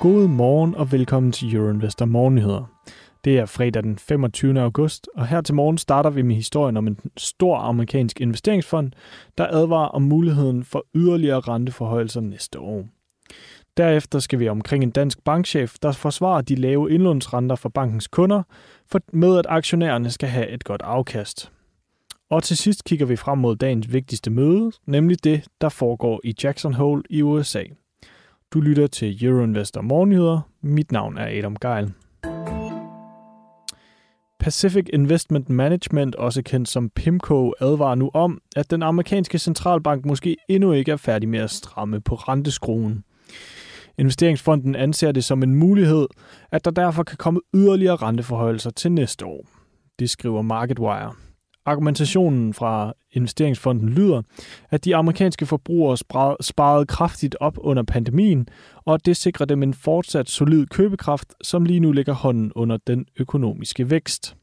God morgen og velkommen til Euroinvestor Morgennyheder. Det er fredag den 25. august, og her til morgen starter vi med historien om en stor amerikansk investeringsfond, der advarer om muligheden for yderligere renteforhøjelser næste år. Derefter skal vi omkring en dansk bankchef, der forsvarer de lave indlånsrenter for bankens kunder, for med at aktionærerne skal have et godt afkast. Og til sidst kigger vi frem mod dagens vigtigste møde, nemlig det, der foregår i Jackson Hole i USA. Du lytter til Euroinvestor Morgennyheder. Mit navn er Adam Geil. Pacific Investment Management, også kendt som PIMCO, advarer nu om, at den amerikanske centralbank måske endnu ikke er færdig med at stramme på renteskruen. Investeringsfonden anser det som en mulighed, at der derfor kan komme yderligere renteforhøjelser til næste år. Det skriver MarketWire. Argumentationen fra investeringsfonden lyder, at de amerikanske forbrugere sparede kraftigt op under pandemien, og at det sikrer dem en fortsat solid købekraft, som lige nu ligger hånden under den økonomiske vækst.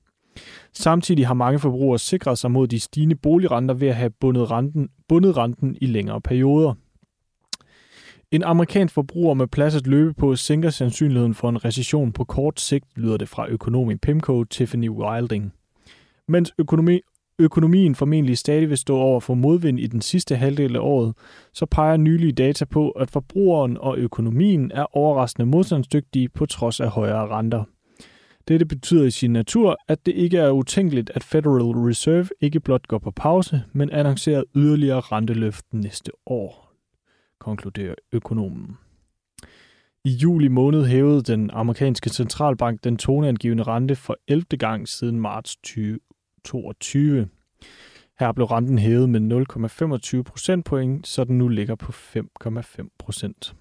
Samtidig har mange forbrugere sikret sig mod de stigende boligrenter ved at have bundet renten, bundet renten i længere perioder. En amerikansk forbruger med plads at løbe på sænker sandsynligheden for en recession på kort sigt, lyder det fra økonomi Pimco Tiffany Wilding. Mens økonomi, økonomien formentlig stadig vil stå over for modvind i den sidste halvdel af året, så peger nylige data på, at forbrugeren og økonomien er overraskende modstandsdygtige på trods af højere renter. Dette betyder i sin natur, at det ikke er utænkeligt, at Federal Reserve ikke blot går på pause, men annoncerer yderligere renteløft næste år, konkluderer økonomen. I juli måned hævede den amerikanske centralbank den toneangivende rente for 11. gang siden marts 20, 2022. Her blev renten hævet med 0,25 procentpoint, så den nu ligger på 5,5 procent.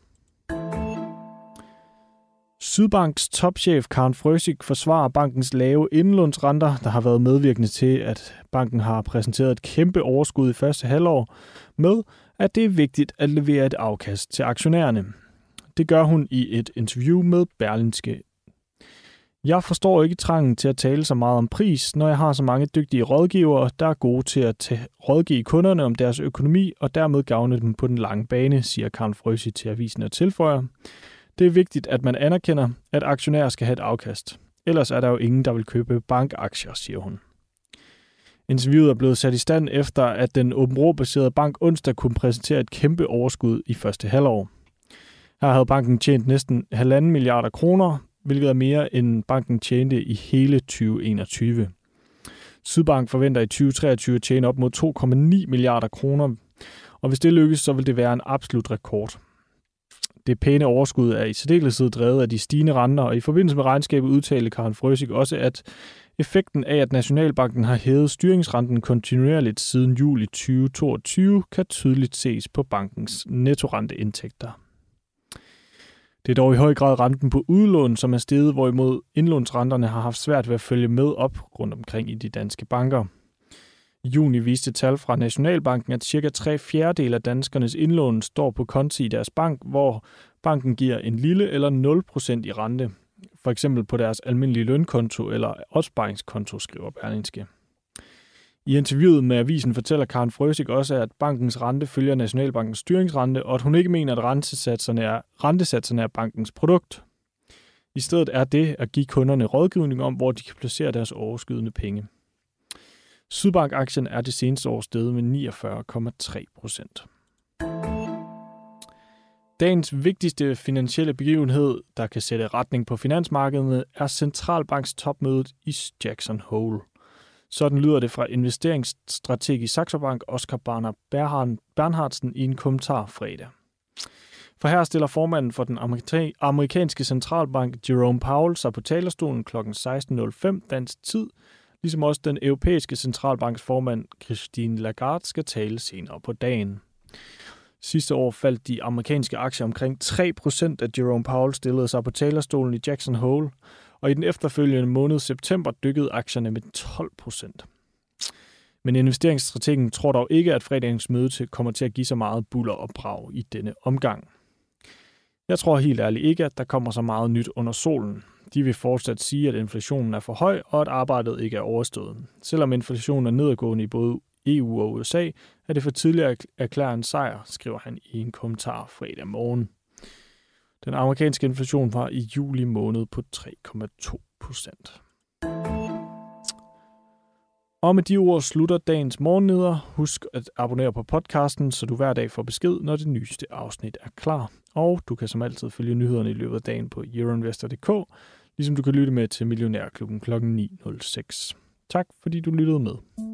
Sydbanks topchef Karen Frøsig forsvarer bankens lave indlånsrenter, der har været medvirkende til, at banken har præsenteret et kæmpe overskud i første halvår, med at det er vigtigt at levere et afkast til aktionærerne. Det gør hun i et interview med Berlinske. Jeg forstår ikke trangen til at tale så meget om pris, når jeg har så mange dygtige rådgivere, der er gode til at rådgive kunderne om deres økonomi og dermed gavne dem på den lange bane, siger Karl Frøsi til avisen og tilføjer. Det er vigtigt, at man anerkender, at aktionærer skal have et afkast. Ellers er der jo ingen, der vil købe bankaktier, siger hun. Interviewet er blevet sat i stand efter, at den åben bank onsdag kunne præsentere et kæmpe overskud i første halvår. Her havde banken tjent næsten 1,5 milliarder kroner, hvilket er mere end banken tjente i hele 2021. Sydbank forventer i 2023 at tjene op mod 2,9 milliarder kroner, og hvis det lykkes, så vil det være en absolut rekord. Det pæne overskud er i særdeleshed drevet af de stigende renter, og i forbindelse med regnskabet udtalte Karen Frøsik også, at effekten af, at Nationalbanken har hævet styringsrenten kontinuerligt siden juli 2022, kan tydeligt ses på bankens nettorenteindtægter. Det er dog i høj grad renten på udlån, som er steget, hvorimod indlånsrenterne har haft svært ved at følge med op rundt omkring i de danske banker. I juni viste tal fra Nationalbanken, at cirka tre fjerdedel af danskernes indlån står på konti i deres bank, hvor banken giver en lille eller 0% i rente, for eksempel på deres almindelige lønkonto eller opsparingskonto, skriver Berlingske. I interviewet med avisen fortæller Karen Frøsik også, at bankens rente følger Nationalbankens styringsrente, og at hun ikke mener, at rentesatserne er, rentesatserne er bankens produkt. I stedet er det at give kunderne rådgivning om, hvor de kan placere deres overskydende penge. Sydbank-aktien er det seneste år steget med 49,3 procent. Dagens vigtigste finansielle begivenhed, der kan sætte retning på finansmarkederne, er centralbanks topmødet i Jackson Hole. Sådan lyder det fra investeringsstrateg i Saxo Bank, Oscar Barner Bernhardsen, i en kommentar fredag. For her stiller formanden for den amerikanske centralbank Jerome Powell sig på talerstolen kl. 16.05 dansk tid, ligesom også den europæiske centralbanks formand Christine Lagarde skal tale senere på dagen. Sidste år faldt de amerikanske aktier omkring 3%, da Jerome Powell stillede sig på talerstolen i Jackson Hole, og i den efterfølgende måned september dykkede aktierne med 12 procent. Men investeringsstrategen tror dog ikke, at fredagens møde kommer til at give så meget buller og brag i denne omgang. Jeg tror helt ærligt ikke, at der kommer så meget nyt under solen. De vil fortsat sige, at inflationen er for høj, og at arbejdet ikke er overstået. Selvom inflationen er nedadgående i både EU og USA, er det for tidligt at erklære en sejr, skriver han i en kommentar fredag morgen. Den amerikanske inflation var i juli måned på 3,2 procent. Og med de ord slutter dagens morgennyder. Husk at abonnere på podcasten, så du hver dag får besked, når det nyeste afsnit er klar. Og du kan som altid følge nyhederne i løbet af dagen på euroinvestor.dk, ligesom du kan lytte med til Millionærklubben kl. 9.06. Tak fordi du lyttede med.